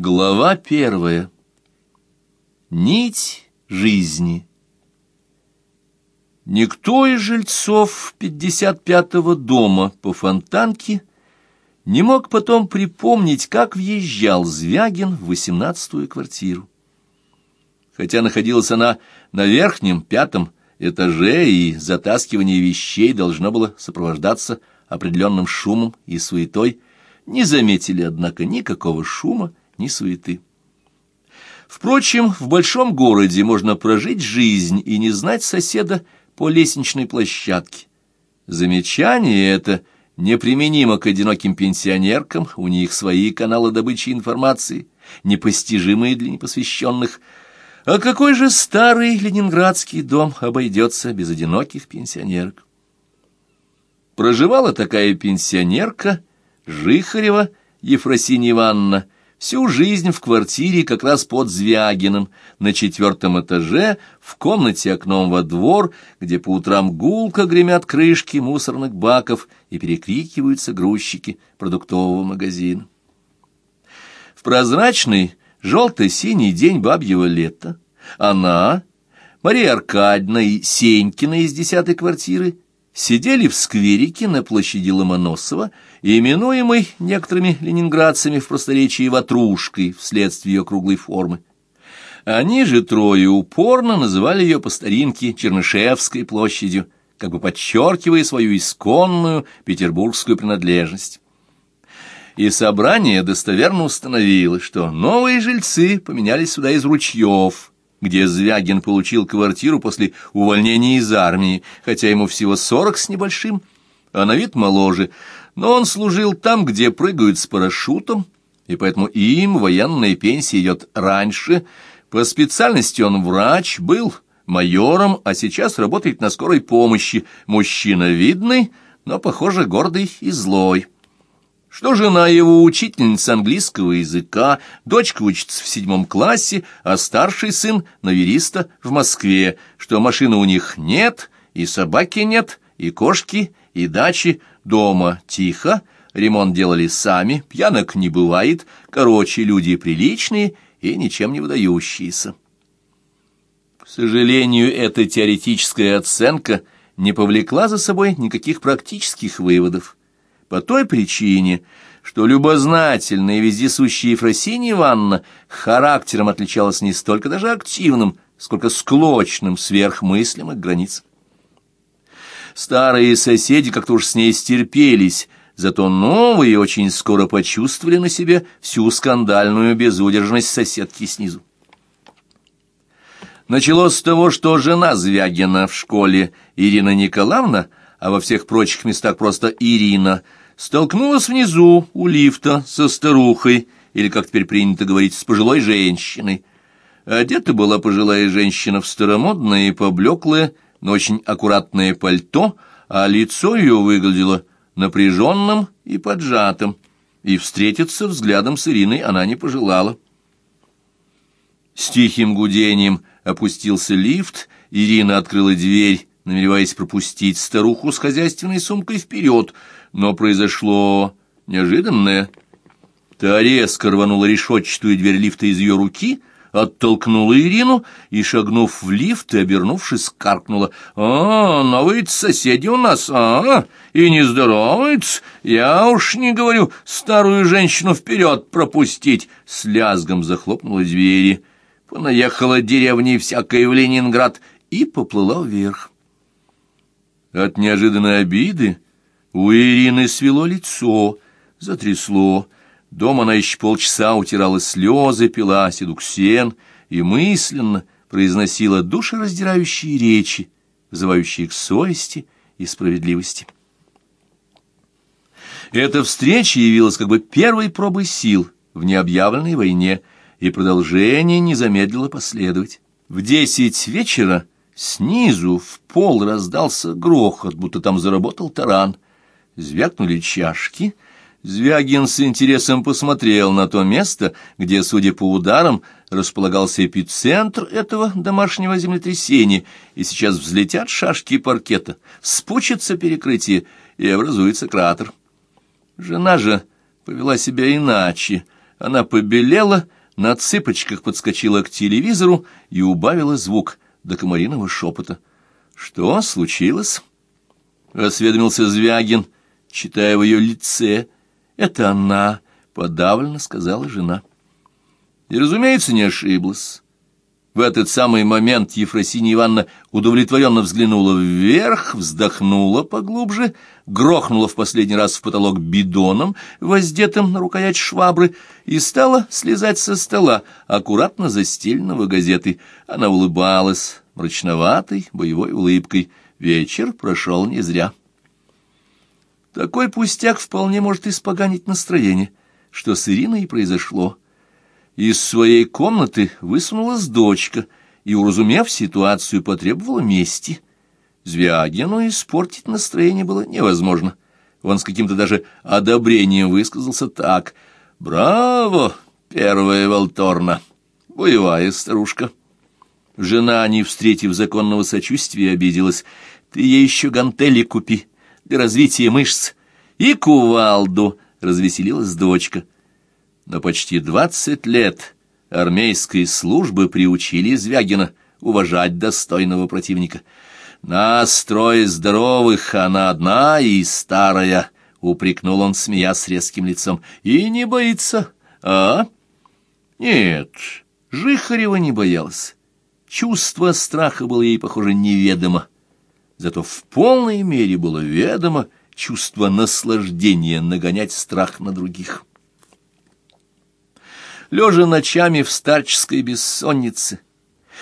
Глава первая. Нить жизни. Никто из жильцов 55-го дома по Фонтанке не мог потом припомнить, как въезжал Звягин в 18-ю квартиру. Хотя находилась она на верхнем, пятом этаже, и затаскивание вещей должно было сопровождаться определенным шумом и суетой, не заметили, однако, никакого шума, ни суеты. Впрочем, в большом городе можно прожить жизнь и не знать соседа по лестничной площадке. Замечание это неприменимо к одиноким пенсионеркам, у них свои каналы добычи информации, непостижимые для непосвященных. А какой же старый ленинградский дом обойдется без одиноких пенсионерок? Проживала такая пенсионерка, Жихарева Ефросинья Ивановна, всю жизнь в квартире как раз под Звягиным, на четвертом этаже, в комнате окном во двор, где по утрам гулко гремят крышки мусорных баков и перекрикиваются грузчики продуктового магазина. В прозрачный желто-синий день бабьего лета она, Мария Аркадьевна и Сенькина из десятой квартиры сидели в скверике на площади Ломоносова, именуемой некоторыми ленинградцами в просторечии «ватрушкой» вследствие ее круглой формы. Они же трое упорно называли ее по старинке Чернышевской площадью, как бы подчеркивая свою исконную петербургскую принадлежность. И собрание достоверно установило, что новые жильцы поменялись сюда из ручьев – где Звягин получил квартиру после увольнения из армии, хотя ему всего сорок с небольшим, а на вид моложе, но он служил там, где прыгают с парашютом, и поэтому им военная пенсия идет раньше. По специальности он врач, был майором, а сейчас работает на скорой помощи. Мужчина видный, но, похоже, гордый и злой что жена его учительница английского языка, дочка учится в седьмом классе, а старший сын новериста в Москве, что машины у них нет, и собаки нет, и кошки, и дачи, дома тихо, ремонт делали сами, пьянок не бывает, короче, люди приличные и ничем не выдающиеся. К сожалению, эта теоретическая оценка не повлекла за собой никаких практических выводов по той причине, что любознательная и вездесущая Ефросинья Ивановна характером отличалась не столько даже активным, сколько склочным сверхмыслимых границ. Старые соседи как-то уж с ней стерпелись, зато новые очень скоро почувствовали на себе всю скандальную безудержность соседки снизу. Началось с того, что жена Звягина в школе Ирина Николаевна, а во всех прочих местах просто Ирина – столкнулась внизу у лифта со старухой, или, как теперь принято говорить, с пожилой женщиной. Одета была пожилая женщина в старомодное и поблеклое, но очень аккуратное пальто, а лицо ее выглядело напряженным и поджатым, и встретиться взглядом с Ириной она не пожелала. С тихим гудением опустился лифт, Ирина открыла дверь, намереваясь пропустить старуху с хозяйственной сумкой вперед — но произошло неожиданное. Та резко рванула решетчатую дверь лифта из ее руки, оттолкнула Ирину и, шагнув в лифт и обернувшись, каркнула. «А, новые соседи у нас, а, и не здороваются. Я уж не говорю старую женщину вперед пропустить!» С лязгом захлопнула двери. Понаехала деревня всякая в Ленинград и поплыла вверх. От неожиданной обиды у Ирины свело лицо, затрясло. Дома она еще полчаса утирала слезы, пила седуксен и мысленно произносила душераздирающие речи, вызывающие к совести и справедливости. Эта встреча явилась как бы первой пробой сил в необъявленной войне, и продолжение не замедлило последовать. В десять вечера снизу в пол раздался грохот, будто там заработал таран — Звякнули чашки. Звягин с интересом посмотрел на то место, где, судя по ударам, располагался эпицентр этого домашнего землетрясения, и сейчас взлетят шашки паркета, спучится перекрытие, и образуется кратер. Жена же повела себя иначе. Она побелела, на цыпочках подскочила к телевизору и убавила звук до комариного шепота. «Что случилось?» — осведомился Звягин, читая в ее лице. «Это она», — подавленно сказала жена. И, разумеется, не ошиблась. В этот самый момент Ефросинья Ивановна удовлетворенно взглянула вверх, вздохнула поглубже, грохнула в последний раз в потолок бидоном, воздетым на рукоять швабры, и стала слезать со стола, аккуратно застеленного газеты. Она улыбалась мрачноватой, боевой улыбкой. Вечер прошел не зря. Такой пустяк вполне может испоганить настроение, что с Ириной и произошло. Из своей комнаты высунулась дочка и, уразумев ситуацию, потребовала мести. Звягину испортить настроение было невозможно. Он с каким-то даже одобрением высказался так. «Браво, первая Волторна! Боевая старушка!» Жена, не встретив законного сочувствия, обиделась. «Ты ей еще гантели купи для развития мышц и кувалду!» — развеселилась дочка но почти двадцать лет армейской службы приучили Звягина уважать достойного противника. «Настрой здоровых, она одна и старая», — упрекнул он, смеясь резким лицом. «И не боится, а?» «Нет, Жихарева не боялась. Чувство страха было ей, похоже, неведомо. Зато в полной мере было ведомо чувство наслаждения нагонять страх на других» лежа ночами в старческой бессоннице,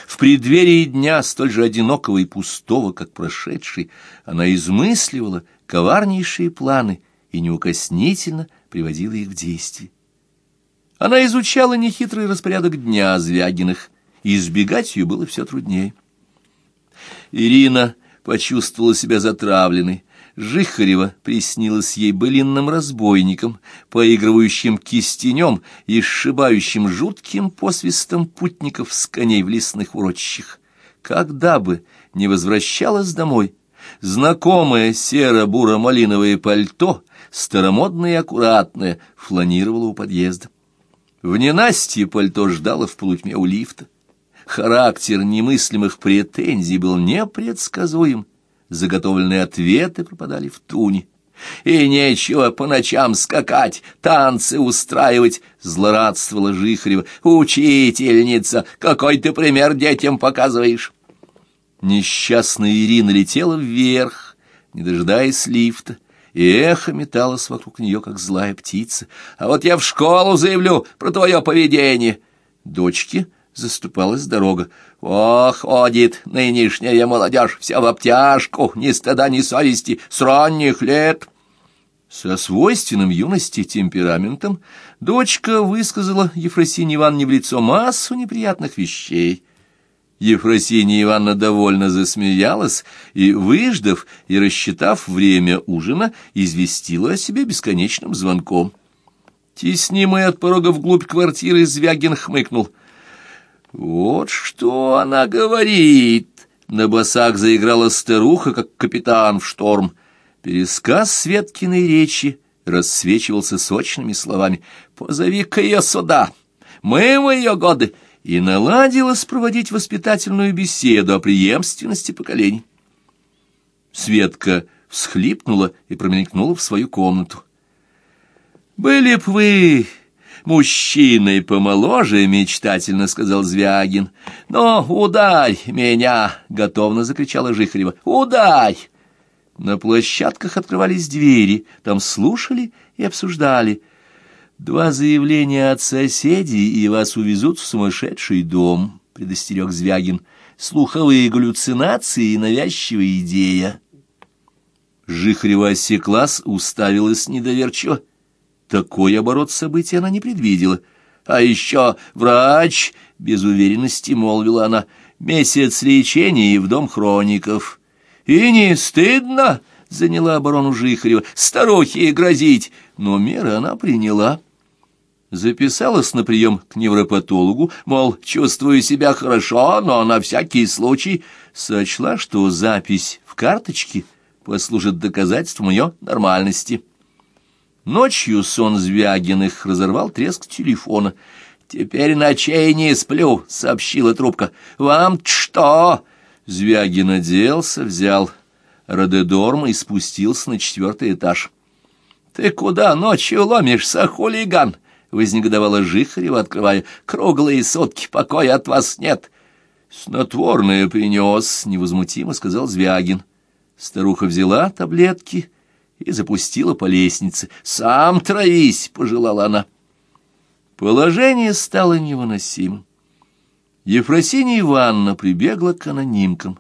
в преддверии дня, столь же одинокого и пустого, как прошедший, она измысливала коварнейшие планы и неукоснительно приводила их в действие. Она изучала нехитрый распорядок дня Звягиных, и избегать ее было все труднее. Ирина почувствовала себя затравленной, Жихарева приснилась ей былинным разбойником, поигрывающим кистенем и сшибающим жутким посвистом путников с коней в лесных урочищах. Когда бы не возвращалась домой, знакомое серо-буро-малиновое пальто, старомодное и аккуратное, фланировало у подъезда. В ненастье пальто ждало в полутьме у лифта. Характер немыслимых претензий был непредсказуем заготовленные ответы пропадали в туне. «И нечего по ночам скакать, танцы устраивать», — злорадствовала Жихарева. «Учительница, какой ты пример детям показываешь!» Несчастная Ирина летела вверх, не дожидаясь лифта, и эхо металось вокруг нее, как злая птица. «А вот я в школу заявлю про твое поведение!» Дочки заступалась дорога. «Ох, ходит нынешняя молодежь, вся в обтяжку, ни стыда, ни совести, с ранних лет!» Со свойственным юности темпераментом дочка высказала Ефросинье Ивановне в лицо массу неприятных вещей. Ефросинья Ивановна довольно засмеялась и, выждав и рассчитав время ужина, известила о себе бесконечным звонком. Теснимый от порога вглубь квартиры Звягин хмыкнул — «Вот что она говорит!» На босах заиграла старуха, как капитан в шторм. Пересказ Светкиной речи рассвечивался сочными словами. «Позови-ка ее сюда! Мы в ее годы!» И наладилась проводить воспитательную беседу о преемственности поколений. Светка всхлипнула и промелькнула в свою комнату. «Были б вы мужчиной помоложе, — мечтательно сказал Звягин. — Но ударь меня! — готовно закричала Жихарева. — Ударь! На площадках открывались двери, там слушали и обсуждали. «Два заявления от соседей, и вас увезут в сумасшедший дом», — предостерег Звягин. «Слуховые галлюцинации и навязчивая идея». Жихарева осеклась, уставилась недоверчиво. Такой оборот событий она не предвидела. А еще врач, без уверенности молвила она, месяц лечения и в дом хроников. И не стыдно, заняла оборону Жихарева, старухе грозить, но меры она приняла. Записалась на прием к невропатологу, мол, чувствую себя хорошо, но на всякий случай сочла, что запись в карточке послужит доказательством ее нормальности. Ночью сон Звягиных разорвал треск телефона. «Теперь ночей не сплю», — сообщила трубка. «Вам что?» Звягин оделся, взял Родедорм и спустился на четвертый этаж. «Ты куда ночью ломишься, хулиган?» — вознегодовала Жихарева, открывая. «Круглые сутки покоя от вас нет». «Снотворное принес», — невозмутимо сказал Звягин. Старуха взяла таблетки и запустила по лестнице. «Сам травись!» — пожелала она. Положение стало невыносимым. Ефросинья Ивановна прибегла к анонимкам.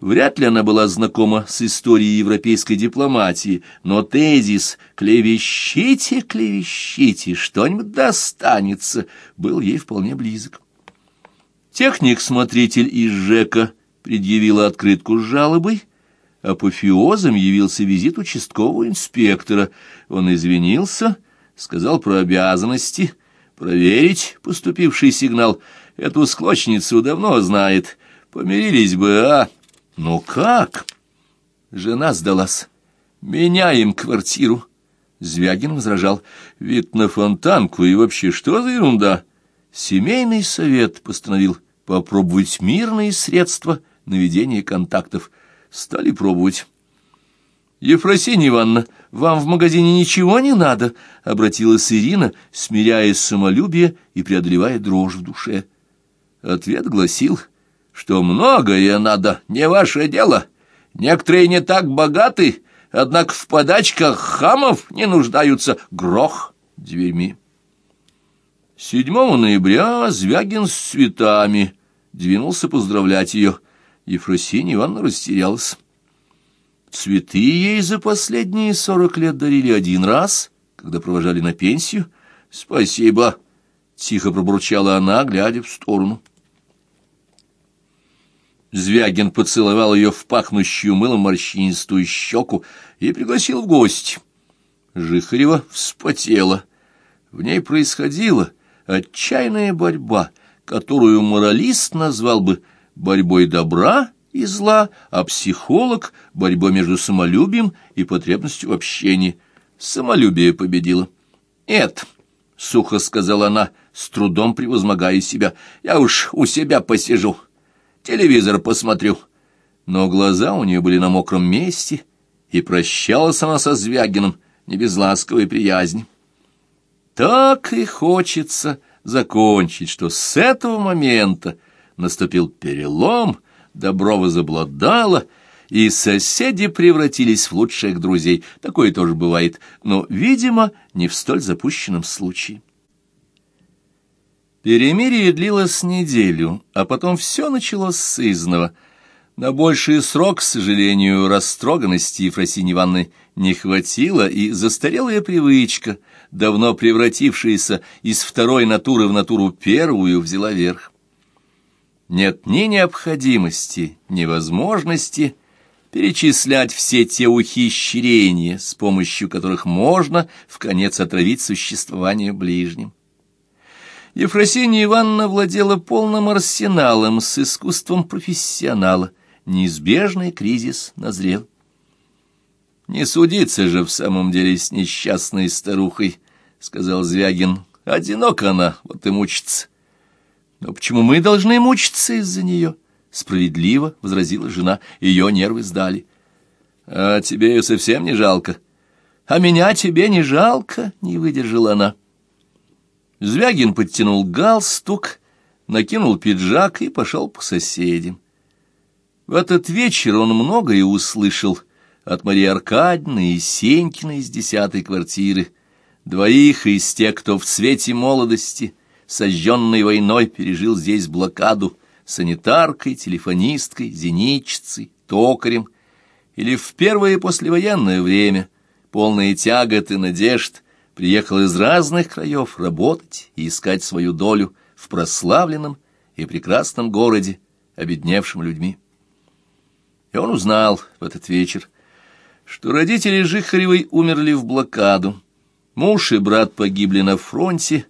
Вряд ли она была знакома с историей европейской дипломатии, но тезис «клевещите, клевещите, что-нибудь достанется» был ей вполне близок. Техник-смотритель из ЖЭКа предъявила открытку с жалобой. Апофеозом явился визит участкового инспектора. Он извинился, сказал про обязанности, проверить поступивший сигнал. Эту склочницу давно знает. Помирились бы, а? Ну как? Жена сдалась. Меняем квартиру. Звягин возражал. Вид на фонтанку и вообще что за ерунда? Семейный совет постановил попробовать мирные средства наведения контактов. Стали пробовать. «Ефросинья Ивановна, вам в магазине ничего не надо?» — обратилась Ирина, смиряя самолюбие и преодолевая дрожь в душе. Ответ гласил, что многое надо, не ваше дело. Некоторые не так богаты, однако в подачках хамов не нуждаются. Грох дверьми. 7 ноября Звягин с цветами двинулся поздравлять ее. Ефросинья Ивановна растерялась. Цветы ей за последние сорок лет дарили один раз, когда провожали на пенсию. «Спасибо», — тихо пробурчала она, глядя в сторону. Звягин поцеловал ее в пахнущую мылом морщинистую щеку и пригласил в гости. Жихарева вспотела. В ней происходила отчаянная борьба, которую моралист назвал бы борьбой добра и зла, а психолог — борьбой между самолюбием и потребностью в общении. Самолюбие победило. «Эд», — сухо сказала она, с трудом превозмогая себя, — «я уж у себя посижу» телевизор посмотрю. Но глаза у нее были на мокром месте, и прощалась она со Звягиным не без ласковой приязни. Так и хочется закончить, что с этого момента наступил перелом, добро возобладало, и соседи превратились в лучших друзей. Такое тоже бывает, но, видимо, не в столь запущенном случае. Перемирие длилось неделю, а потом все началось с изного. На больший срок, к сожалению, растроганности Ефросиньи Ивановны не хватило, и застарелая привычка, давно превратившаяся из второй натуры в натуру первую, взяла верх. Нет ни необходимости, ни возможности перечислять все те ухищрения, с помощью которых можно в конец отравить существование ближним. Ефросинья Ивановна владела полным арсеналом с искусством профессионала. Неизбежный кризис назрел. «Не судиться же в самом деле с несчастной старухой», — сказал Звягин. «Одинока она, вот и мучится». «Но почему мы должны мучиться из-за нее?» — справедливо возразила жена. Ее нервы сдали. «А тебе ее совсем не жалко?» «А меня тебе не жалко?» — не выдержала она. Звягин подтянул галстук, накинул пиджак и пошел по соседям. В этот вечер он многое услышал от Марии Аркадьевны и Сенькина из десятой квартиры, двоих из тех, кто в цвете молодости, сожженной войной, пережил здесь блокаду санитаркой, телефонисткой, зенитчицей, токарем, или в первое послевоенное время, полное тягот и надежд, приехал из разных краев работать и искать свою долю в прославленном и прекрасном городе, обедневшем людьми. И он узнал в этот вечер, что родители Жихаревой умерли в блокаду, муж и брат погибли на фронте,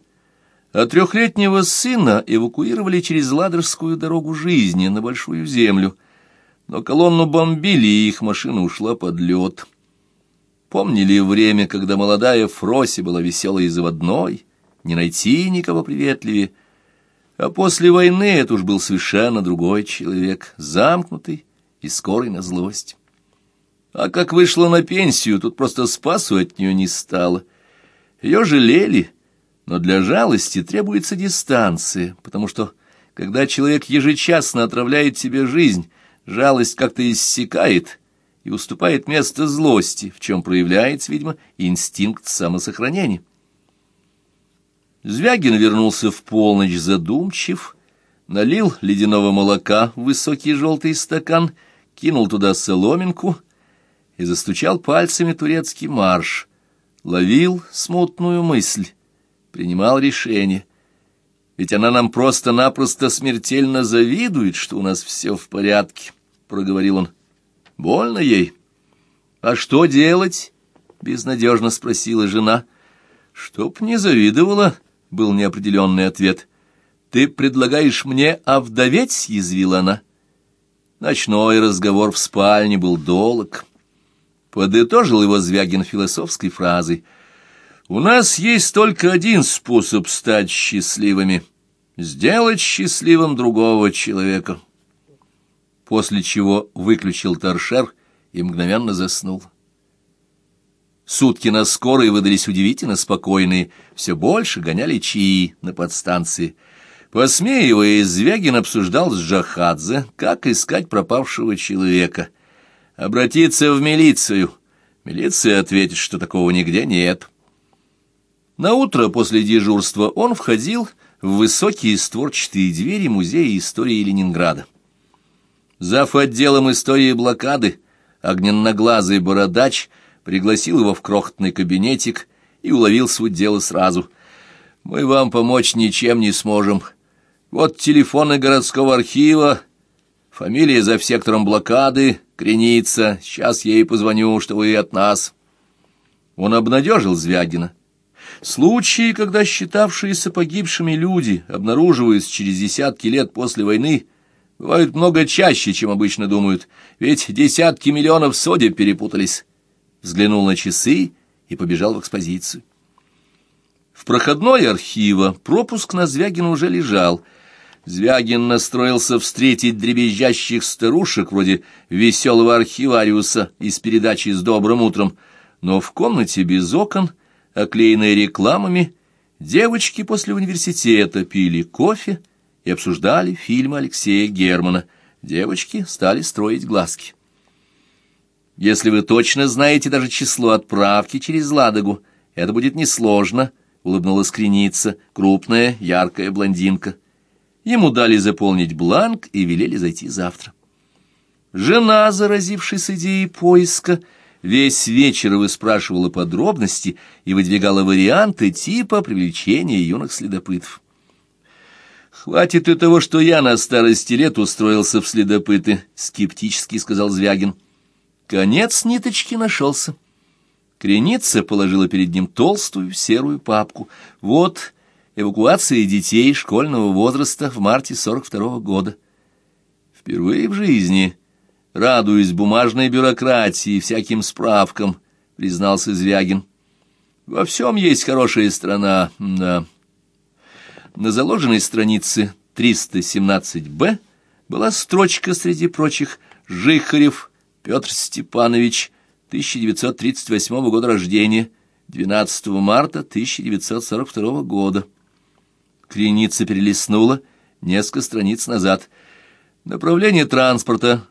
а трехлетнего сына эвакуировали через Ладожскую дорогу жизни на Большую Землю, но колонну бомбили, и их машина ушла под лед. Помнили время, когда молодая Фроси была веселой и заводной, не найти никого приветливее. А после войны это уж был совершенно другой человек, замкнутый и скорый на злость. А как вышла на пенсию, тут просто спасу от нее не стало. Ее жалели, но для жалости требуется дистанция, потому что, когда человек ежечасно отравляет себе жизнь, жалость как-то иссякает и уступает место злости, в чем проявляется, видимо, инстинкт самосохранения. Звягин вернулся в полночь задумчив, налил ледяного молока в высокий желтый стакан, кинул туда соломинку и застучал пальцами турецкий марш, ловил смутную мысль, принимал решение. Ведь она нам просто-напросто смертельно завидует, что у нас все в порядке, — проговорил он. Больно ей. А что делать? — безнадежно спросила жена. Чтоб не завидовала, — был неопределенный ответ. Ты предлагаешь мне овдоветь? — съязвила она. Ночной разговор в спальне был долг. Подытожил его Звягин философской фразой. «У нас есть только один способ стать счастливыми — сделать счастливым другого человека» после чего выключил торшер и мгновенно заснул. Сутки на скорой выдались удивительно спокойные, все больше гоняли чаи на подстанции. Посмеиваясь, Звягин обсуждал с Джахадзе, как искать пропавшего человека. Обратиться в милицию. Милиция ответит, что такого нигде нет. На утро после дежурства он входил в высокие створчатые двери Музея истории Ленинграда. Зав. отделом истории блокады, огненноглазый бородач, пригласил его в крохотный кабинетик и уловил суть дела сразу. «Мы вам помочь ничем не сможем. Вот телефоны городского архива, фамилия за сектором блокады, Креница. Сейчас ей позвоню, что вы от нас». Он обнадежил Звягина. Случаи, когда считавшиеся погибшими люди обнаруживаются через десятки лет после войны, Бывают много чаще, чем обычно думают, ведь десятки миллионов содеп перепутались. Взглянул на часы и побежал в экспозицию. В проходной архива пропуск на Звягина уже лежал. Звягин настроился встретить дребезжащих старушек вроде веселого архивариуса из передачи «С добрым утром», но в комнате без окон, оклеенной рекламами, девочки после университета пили кофе, и обсуждали фильмы Алексея Германа. Девочки стали строить глазки. Если вы точно знаете даже число отправки через Ладогу, это будет несложно, — улыбнулась креница, крупная, яркая блондинка. Ему дали заполнить бланк и велели зайти завтра. Жена, заразившись идеей поиска, весь вечер выспрашивала подробности и выдвигала варианты типа привлечения юных следопытов. «Хватит и того, что я на старости лет устроился в следопыты», — скептически сказал Звягин. Конец ниточки нашелся. Креница положила перед ним толстую серую папку. Вот эвакуация детей школьного возраста в марте 42-го года. Впервые в жизни, радуясь бумажной бюрократии и всяким справкам, признался Звягин. Во всем есть хорошая страна, да. На заложенной странице 317-б была строчка среди прочих «Жихарев Петр Степанович, 1938 года рождения, 12 марта 1942 года». Креница перелистнула несколько страниц назад. Направление транспорта.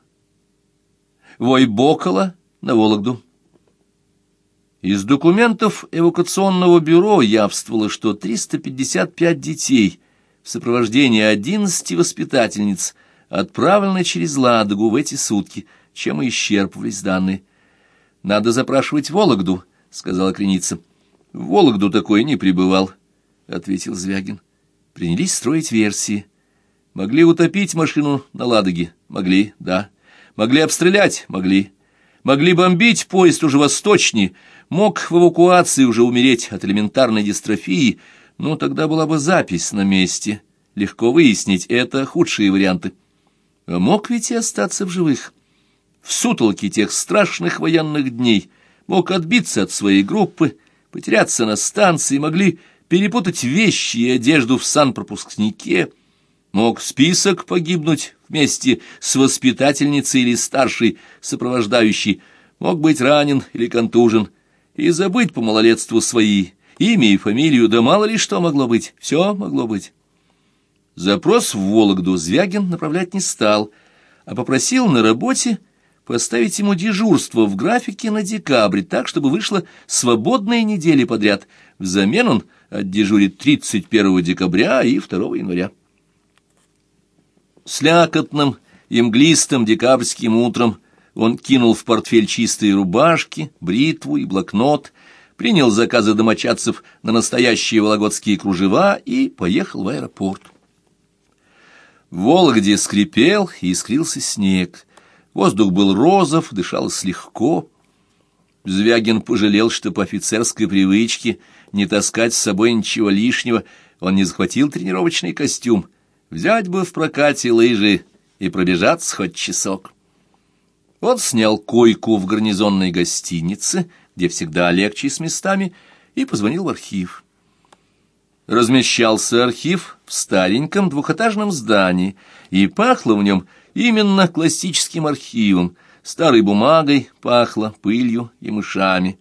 Войбокола на Вологду. Из документов эвакуационного бюро явствовало, что 355 детей в сопровождении 11 воспитательниц отправлены через Ладогу в эти сутки, чем и исчерпывались данные. «Надо запрашивать Вологду», — сказала Креница. «В Вологду такой не прибывал», — ответил Звягин. Принялись строить версии. Могли утопить машину на Ладоге? Могли, да. Могли обстрелять? Могли. Могли бомбить поезд уже восточнее, мог в эвакуации уже умереть от элементарной дистрофии, но тогда была бы запись на месте. Легко выяснить, это худшие варианты. А мог ведь и остаться в живых. В сутолке тех страшных военных дней мог отбиться от своей группы, потеряться на станции, могли перепутать вещи и одежду в санпропускнике, мог список погибнуть вместе с воспитательницей или старшей сопровождающей, мог быть ранен или контужен, и забыть по малолетству свои имя и фамилию, да мало ли что могло быть, все могло быть. Запрос в Вологду Звягин направлять не стал, а попросил на работе поставить ему дежурство в графике на декабрь, так, чтобы вышло свободные недели подряд. Взамен он отдежурит 31 декабря и 2 января. Слякотным и мглистым декабрьским утром он кинул в портфель чистые рубашки, бритву и блокнот, принял заказы домочадцев на настоящие вологодские кружева и поехал в аэропорт. В Вологде скрипел и искрился снег. Воздух был розов, дышалось легко. Звягин пожалел, что по офицерской привычке не таскать с собой ничего лишнего, он не захватил тренировочный костюм. Взять бы в прокате лыжи и пробежаться хоть часок. Он снял койку в гарнизонной гостинице, где всегда легче с местами, и позвонил в архив. Размещался архив в стареньком двухэтажном здании, и пахло в нем именно классическим архивом, старой бумагой пахло, пылью и мышами.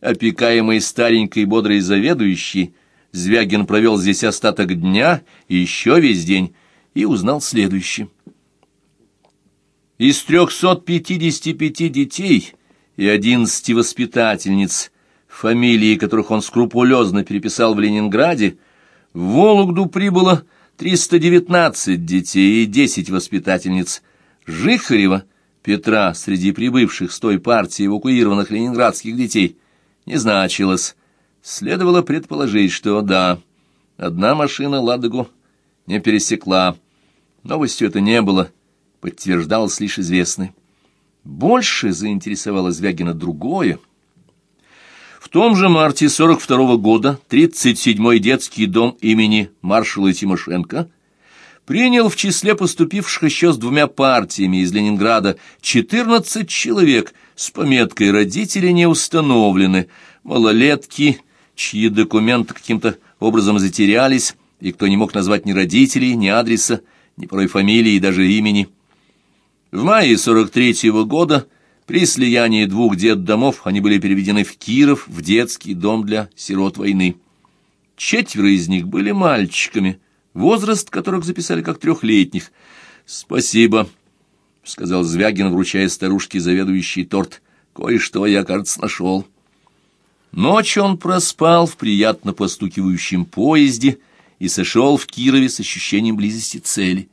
Опекаемый старенькой бодрой заведующей, Звягин провел здесь остаток дня и еще весь день, и узнал следующее. Из 355 детей и 11 воспитательниц, фамилии которых он скрупулезно переписал в Ленинграде, в Вологду прибыло 319 детей и 10 воспитательниц. Жихарева Петра среди прибывших с той партии эвакуированных ленинградских детей не значилось. Следовало предположить, что да, одна машина Ладогу не пересекла. Новостью это не было, подтверждалось лишь известное. Больше заинтересовало Звягина другое — в том же марте 42 -го года 37-й детский дом имени маршала Тимошенко принял в числе поступивших еще с двумя партиями из Ленинграда 14 человек с пометкой «Родители не установлены», малолетки, чьи документы каким-то образом затерялись, и кто не мог назвать ни родителей, ни адреса, ни порой фамилии и даже имени. В мае 43 -го года при слиянии двух детдомов они были переведены в Киров, в детский дом для сирот войны. Четверо из них были мальчиками, возраст которых записали как трехлетних. «Спасибо», — сказал Звягин, вручая старушке заведующий торт. «Кое-что я, кажется, нашел». Ночь он проспал в приятно постукивающем поезде и сошел в Кирове с ощущением близости цели.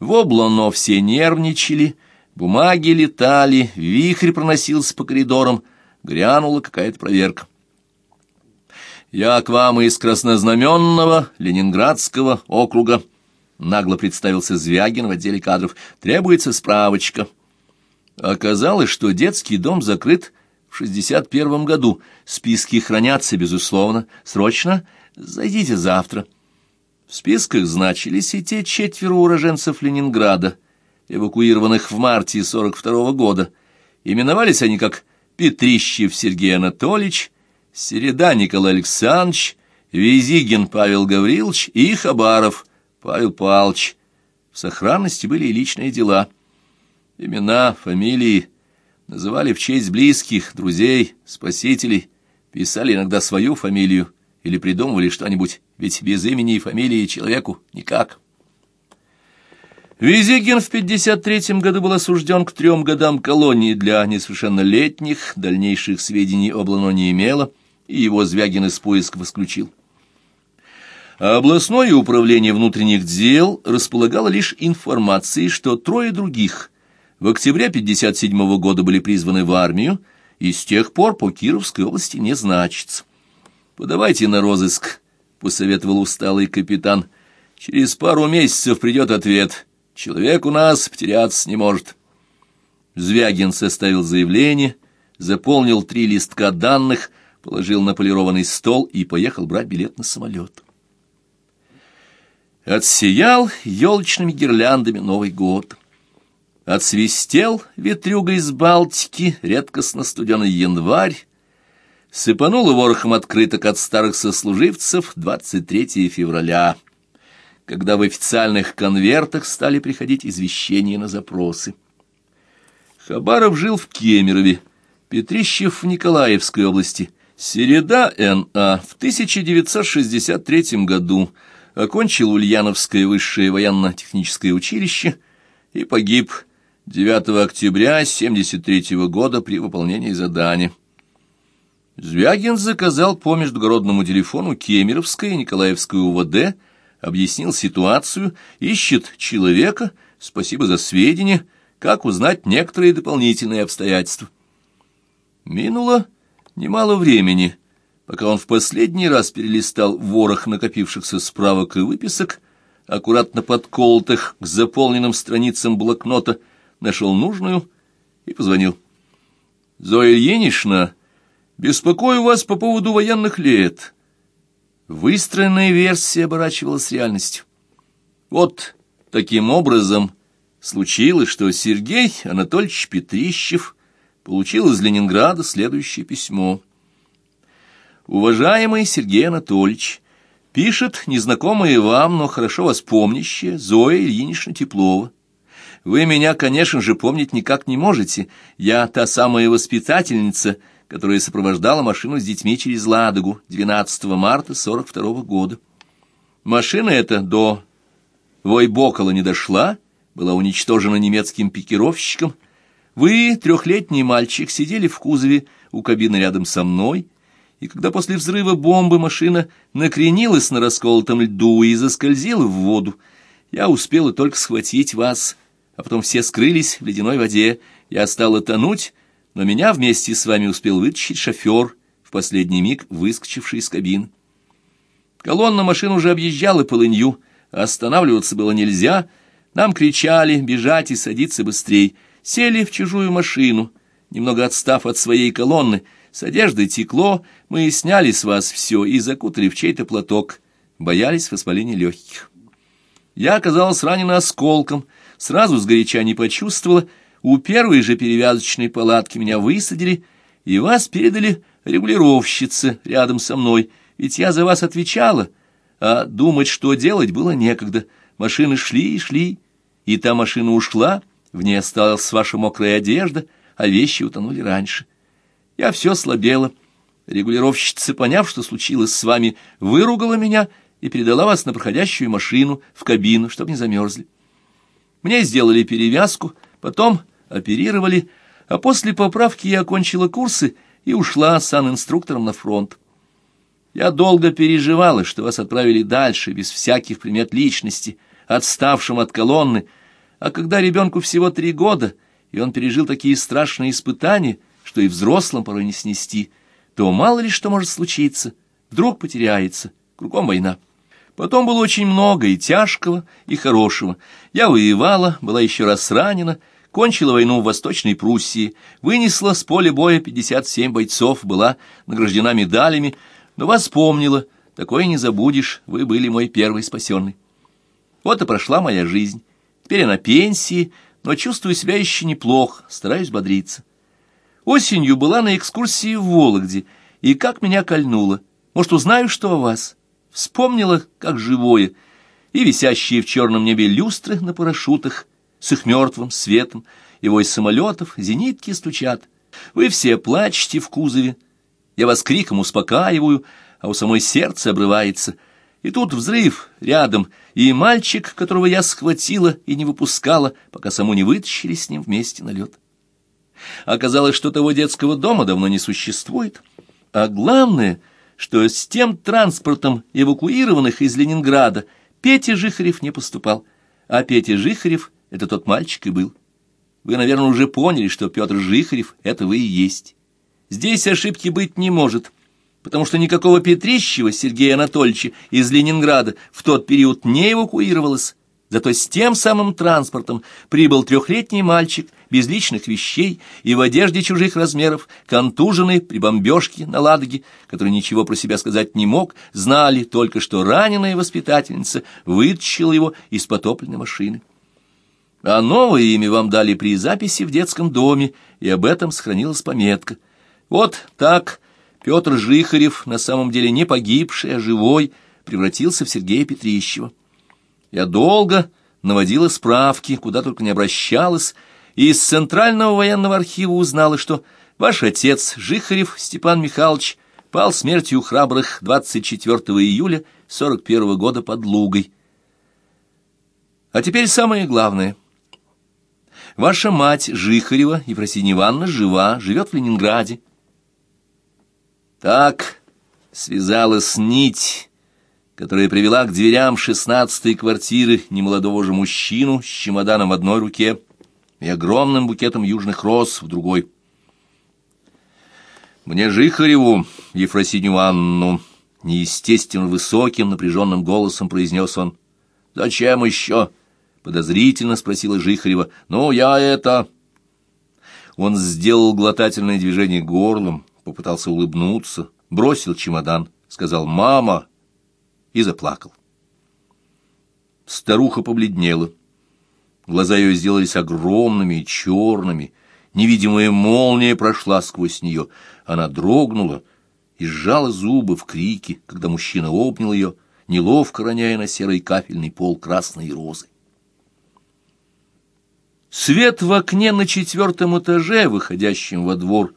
В Облано все нервничали, — Бумаги летали, вихрь проносился по коридорам, грянула какая-то проверка. «Я к вам из краснознаменного Ленинградского округа», — нагло представился Звягин в отделе кадров. «Требуется справочка». Оказалось, что детский дом закрыт в 61 году. Списки хранятся, безусловно. Срочно зайдите завтра. В списках значились и те четверо уроженцев Ленинграда — эвакуированных в марте 42 -го года. Именовались они как Петрищев Сергей Анатольевич, Середа Николай Александрович, Визигин Павел Гаврилович и Хабаров Павел Павлович. В сохранности были и личные дела. Имена, фамилии называли в честь близких, друзей, спасителей, писали иногда свою фамилию или придумывали что-нибудь, ведь без имени и фамилии человеку никак. Визигин в 53 году был осужден к трем годам колонии для несовершеннолетних, дальнейших сведений облано не имело, и его Звягин из поисков исключил. Областное управление внутренних дел располагало лишь информацией, что трое других в октябре 57 года были призваны в армию, и с тех пор по Кировской области не значится. «Подавайте на розыск», — посоветовал усталый капитан. «Через пару месяцев придет ответ». Человек у нас потеряться не может. Звягин составил заявление, заполнил три листка данных, положил на полированный стол и поехал брать билет на самолет. Отсиял елочными гирляндами Новый год. Отсвистел ветрюга из Балтики, редкостно студеный январь, сыпануло ворохом открыток от старых сослуживцев 23 февраля, когда в официальных конвертах стали приходить извещения на запросы. Хабаров жил в Кемерове, Петрищев в Николаевской области. Середа Н.А. в 1963 году окончил Ульяновское высшее военно-техническое училище и погиб 9 октября 1973 года при выполнении задания. Звягин заказал по междугородному телефону Кемеровское и Николаевское УВД, объяснил ситуацию, ищет человека, спасибо за сведения, как узнать некоторые дополнительные обстоятельства. Минуло немало времени, пока он в последний раз перелистал ворох накопившихся справок и выписок, аккуратно подколотых к заполненным страницам блокнота, нашел нужную и позвонил. «Зоя Ильинична, беспокою вас по поводу военных лет». Выстроенная версия оборачивалась реальностью. Вот таким образом случилось, что Сергей Анатольевич Петрищев получил из Ленинграда следующее письмо. «Уважаемый Сергей Анатольевич, пишет незнакомая вам, но хорошо вас помнящая Зоя Ильинична Теплова. Вы меня, конечно же, помнить никак не можете. Я та самая воспитательница, которая сопровождала машину с детьми через Ладогу 12 марта 42 -го года. Машина эта до Войбокола не дошла, была уничтожена немецким пикировщиком. Вы, трехлетний мальчик, сидели в кузове у кабины рядом со мной, и когда после взрыва бомбы машина накренилась на расколотом льду и заскользила в воду, я успела только схватить вас, а потом все скрылись в ледяной воде. Я стала тонуть, но меня вместе с вами успел вытащить шофер, в последний миг выскочивший из кабины. Колонна машин уже объезжала полынью, останавливаться было нельзя — нам кричали бежать и садиться быстрей. Сели в чужую машину, немного отстав от своей колонны. С одеждой текло, мы сняли с вас все и закутали в чей-то платок. Боялись воспаления легких. Я оказалась ранена осколком, сразу сгоряча не почувствовала. У первой же перевязочной палатки меня высадили, и вас передали регулировщице рядом со мной, ведь я за вас отвечала, а думать, что делать, было некогда. Машины шли и шли, и та машина ушла, в ней осталась ваша мокрая одежда, а вещи утонули раньше. Я все слабела. Регулировщица, поняв, что случилось с вами, выругала меня и передала вас на проходящую машину в кабину, чтобы не замерзли. Мне сделали перевязку, потом оперировали, а после поправки я окончила курсы и ушла санинструктором на фронт. Я долго переживала, что вас отправили дальше, без всяких примет личности — отставшим от колонны, а когда ребенку всего три года, и он пережил такие страшные испытания, что и взрослым порой не снести, то мало ли что может случиться, вдруг потеряется, кругом война. Потом было очень много и тяжкого, и хорошего. Я воевала, была еще раз ранена, кончила войну в Восточной Пруссии, вынесла с поля боя 57 бойцов, была награждена медалями, но вас помнила, такое не забудешь, вы были мой первый спасенный. Вот и прошла моя жизнь. Теперь я на пенсии, но чувствую себя еще неплохо, стараюсь бодриться. Осенью была на экскурсии в Вологде, и как меня кольнуло. Может, узнаю, что о вас? Вспомнила, как живое, и висящие в черном небе люстры на парашютах с их мертвым светом, его из самолетов, зенитки стучат. Вы все плачете в кузове. Я вас криком успокаиваю, а у самой сердце обрывается — и тут взрыв рядом, и мальчик, которого я схватила и не выпускала, пока саму не вытащили с ним вместе на лед. Оказалось, что того детского дома давно не существует. А главное, что с тем транспортом эвакуированных из Ленинграда Петя Жихарев не поступал. А Петя Жихарев — это тот мальчик и был. Вы, наверное, уже поняли, что Петр Жихарев — это вы и есть. Здесь ошибки быть не может — потому что никакого Петрищева Сергея Анатольевича из Ленинграда в тот период не эвакуировалось, зато с тем самым транспортом прибыл трехлетний мальчик без личных вещей и в одежде чужих размеров, контуженный при бомбежке на Ладоге, который ничего про себя сказать не мог, знали только, что раненая воспитательница вытащила его из потопленной машины. А новое имя вам дали при записи в детском доме, и об этом сохранилась пометка. Вот так Петр Жихарев, на самом деле не погибший, а живой, превратился в Сергея Петрищева. Я долго наводила справки, куда только не обращалась, и из Центрального военного архива узнала, что ваш отец, Жихарев Степан Михайлович, пал смертью храбрых 24 июля 41 года под Лугой. А теперь самое главное — Ваша мать Жихарева, Ефросинья Ивановна, жива, живет в Ленинграде. Так связалась нить, которая привела к дверям шестнадцатой квартиры немолодого же мужчину с чемоданом в одной руке и огромным букетом южных роз в другой. «Мне Жихареву, Ефросинью Ивановну», — неестественно высоким напряженным голосом произнес он. «Зачем еще?» — подозрительно спросила Жихарева. «Ну, я это...» Он сделал глотательное движение горлом, попытался улыбнуться, бросил чемодан, сказал «мама» и заплакал. Старуха побледнела. Глаза ее сделались огромными и черными. Невидимая молния прошла сквозь нее. Она дрогнула и сжала зубы в крике, когда мужчина обнял ее, неловко роняя на серый кафельный пол красной розы. Свет в окне на четвертом этаже, выходящем во двор,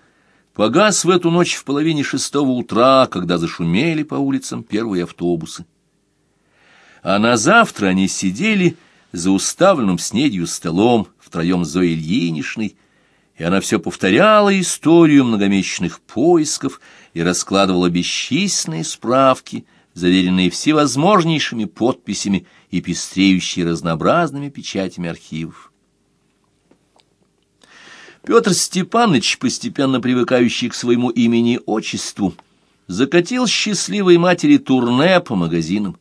погас в эту ночь в половине шестого утра, когда зашумели по улицам первые автобусы. А на завтра они сидели за уставленным снедью столом втроем с Зоей Ильиничной, и она все повторяла историю многомесячных поисков и раскладывала бесчисленные справки, заверенные всевозможнейшими подписями и пестреющие разнообразными печатями архивов. Петр Степанович, постепенно привыкающий к своему имени-отчеству, закатил счастливой матери турне по магазинам,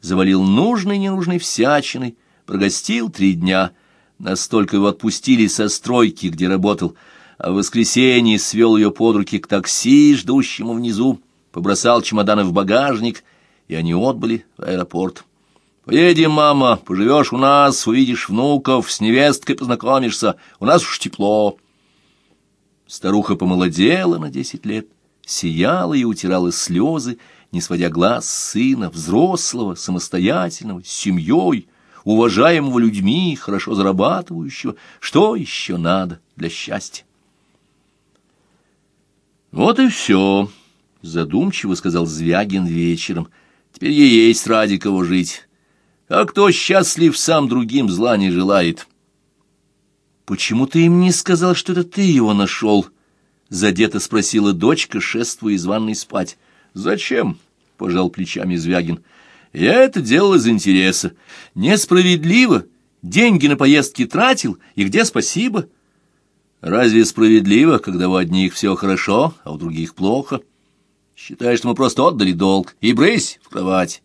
завалил нужной ненужной всячиной, прогостил три дня, настолько его отпустили со стройки, где работал, а в воскресенье свел ее под руки к такси, ждущему внизу, побросал чемоданы в багажник, и они отбыли в аэропорт. «Поедем, мама, поживешь у нас, увидишь внуков, с невесткой познакомишься, у нас уж тепло». Старуха помолодела на десять лет, сияла и утирала слезы, не сводя глаз сына, взрослого, самостоятельного, с семьей, уважаемого людьми, хорошо зарабатывающего. Что еще надо для счастья? «Вот и все», — задумчиво сказал Звягин вечером. «Теперь ей есть ради кого жить». А кто счастлив, сам другим зла не желает. «Почему ты им не сказал, что это ты его нашел?» Задето спросила дочка, шествуя из ванной спать. «Зачем?» — пожал плечами Звягин. «Я это делал из интереса. Несправедливо. Деньги на поездки тратил, и где спасибо?» «Разве справедливо, когда у одних все хорошо, а у других плохо? Считаешь, что мы просто отдали долг, и брысь в кровать?»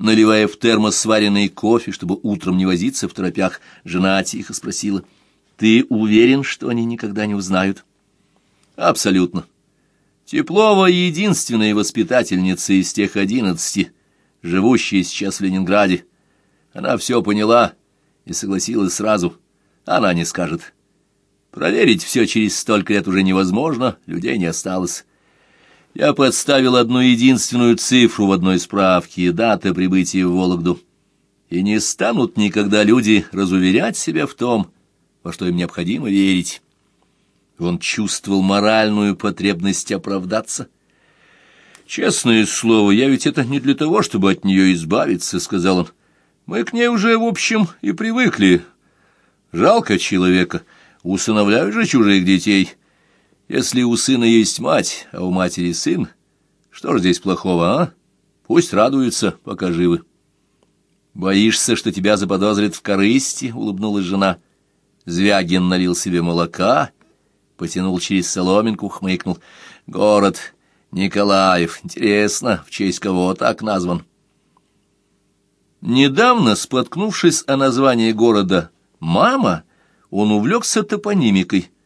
Наливая в термос сваренный кофе, чтобы утром не возиться в торопях, жена тихо спросила, «Ты уверен, что они никогда не узнают?» «Абсолютно. Теплова — единственная воспитательница из тех одиннадцати, живущая сейчас в Ленинграде. Она все поняла и согласилась сразу. Она не скажет. Проверить все через столько лет уже невозможно, людей не осталось. Я подставил одну единственную цифру в одной справке, дата прибытия в Вологду. И не станут никогда люди разуверять себя в том, во что им необходимо верить. Он чувствовал моральную потребность оправдаться. «Честное слово, я ведь это не для того, чтобы от нее избавиться», — сказал он. «Мы к ней уже, в общем, и привыкли. Жалко человека, усыновляют же чужих детей». Если у сына есть мать, а у матери сын, что ж здесь плохого, а? Пусть радуются, пока живы. Боишься, что тебя заподозрят в корысти? улыбнулась жена. Звягин налил себе молока, потянул через соломинку, хмыкнул. Город Николаев. Интересно, в честь кого так назван? Недавно, споткнувшись о названии города «Мама», он увлекся топонимикой —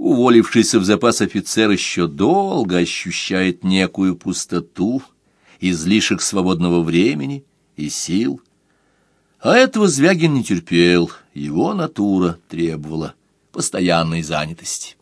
Уволившийся в запас офицер еще долго ощущает некую пустоту, излишек свободного времени и сил. А этого Звягин не терпел, его натура требовала постоянной занятости.